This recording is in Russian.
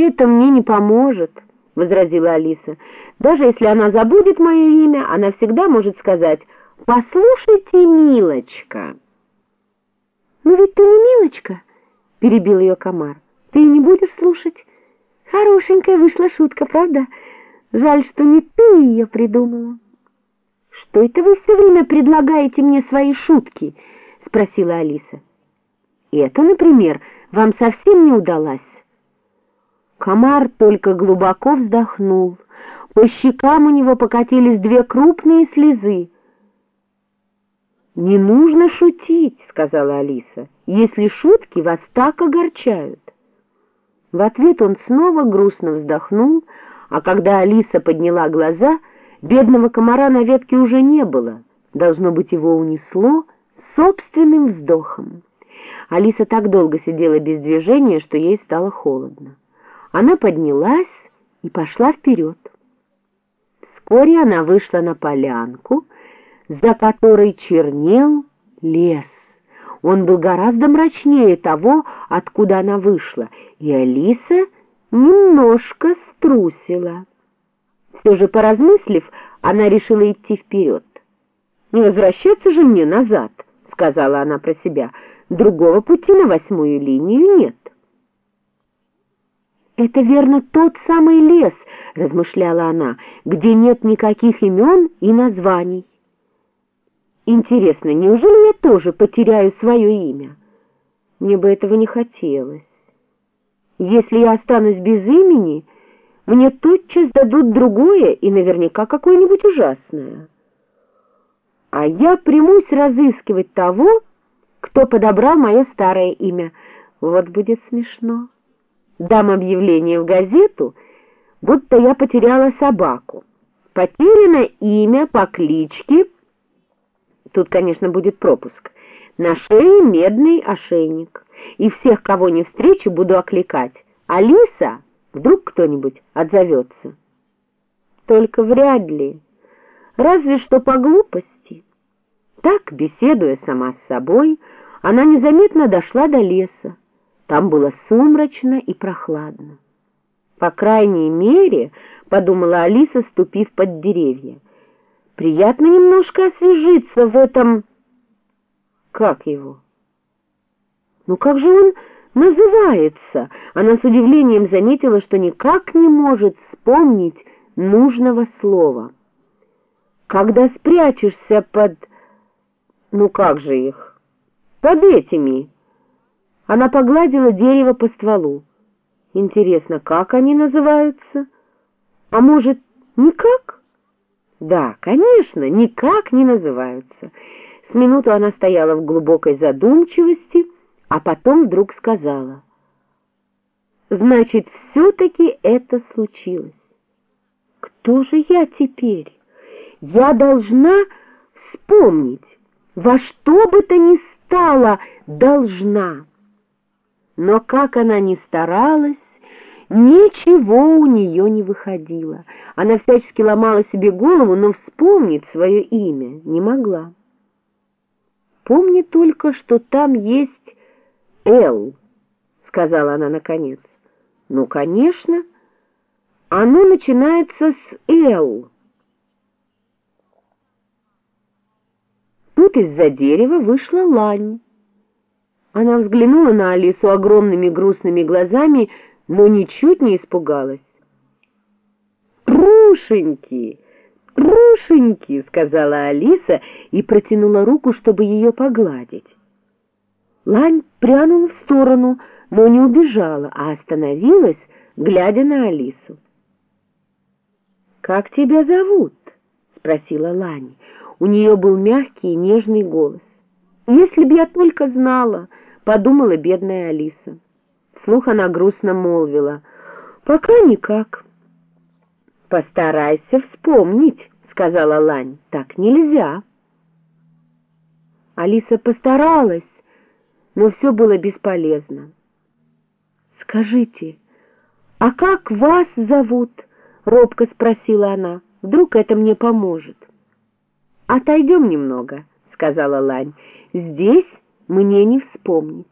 «Это мне не поможет», — возразила Алиса. «Даже если она забудет мое имя, она всегда может сказать «Послушайте, милочка». «Но ведь ты не милочка», — перебил ее комар. «Ты не будешь слушать? Хорошенькая вышла шутка, правда? Жаль, что не ты ее придумала». «Что это вы все время предлагаете мне свои шутки?» — спросила Алиса. «Это, например, вам совсем не удалась?» Комар только глубоко вздохнул. По щекам у него покатились две крупные слезы. «Не нужно шутить», — сказала Алиса, — «если шутки вас так огорчают». В ответ он снова грустно вздохнул, а когда Алиса подняла глаза, бедного комара на ветке уже не было. Должно быть, его унесло собственным вздохом. Алиса так долго сидела без движения, что ей стало холодно. Она поднялась и пошла вперед. Вскоре она вышла на полянку, за которой чернел лес. Он был гораздо мрачнее того, откуда она вышла, и Алиса немножко струсила. Все же, поразмыслив, она решила идти вперед. «Не возвращаться же мне назад», — сказала она про себя. «Другого пути на восьмую линию нет». «Это верно тот самый лес», — размышляла она, — «где нет никаких имен и названий». «Интересно, неужели я тоже потеряю свое имя? Мне бы этого не хотелось. Если я останусь без имени, мне тотчас дадут другое и наверняка какое-нибудь ужасное. А я примусь разыскивать того, кто подобрал мое старое имя. Вот будет смешно» дам объявление в газету, будто я потеряла собаку. Потеряно имя по кличке, тут, конечно, будет пропуск, на шее медный ошейник. И всех, кого не встречу, буду окликать. Алиса, вдруг кто-нибудь отзовется. Только вряд ли, разве что по глупости. Так, беседуя сама с собой, она незаметно дошла до леса. Там было сумрачно и прохладно. По крайней мере, подумала Алиса, ступив под деревья, приятно немножко освежиться в этом... Как его? Ну как же он называется? Она с удивлением заметила, что никак не может вспомнить нужного слова. Когда спрячешься под... Ну как же их? Под этими... Она погладила дерево по стволу. Интересно, как они называются? А может, никак? Да, конечно, никак не называются. С минуту она стояла в глубокой задумчивости, а потом вдруг сказала. Значит, все-таки это случилось. Кто же я теперь? Я должна вспомнить, во что бы то ни стало должна. Но как она ни старалась, ничего у нее не выходило. Она всячески ломала себе голову, но вспомнить свое имя не могла. «Помни только, что там есть Эл», — сказала она наконец. «Ну, конечно, оно начинается с Эл». Тут из-за дерева вышла лань. Она взглянула на Алису огромными грустными глазами, но ничуть не испугалась. «Трушеньки! Трушеньки!» — сказала Алиса и протянула руку, чтобы ее погладить. Лань прянула в сторону, но не убежала, а остановилась, глядя на Алису. «Как тебя зовут?» — спросила Лань. У нее был мягкий и нежный голос. «Если б я только знала!» — подумала бедная Алиса. Вслух она грустно молвила. «Пока никак». «Постарайся вспомнить», — сказала Лань. «Так нельзя». Алиса постаралась, но все было бесполезно. «Скажите, а как вас зовут?» — робко спросила она. «Вдруг это мне поможет?» «Отойдем немного», — сказала Лань. «Здесь мне не вспомнить».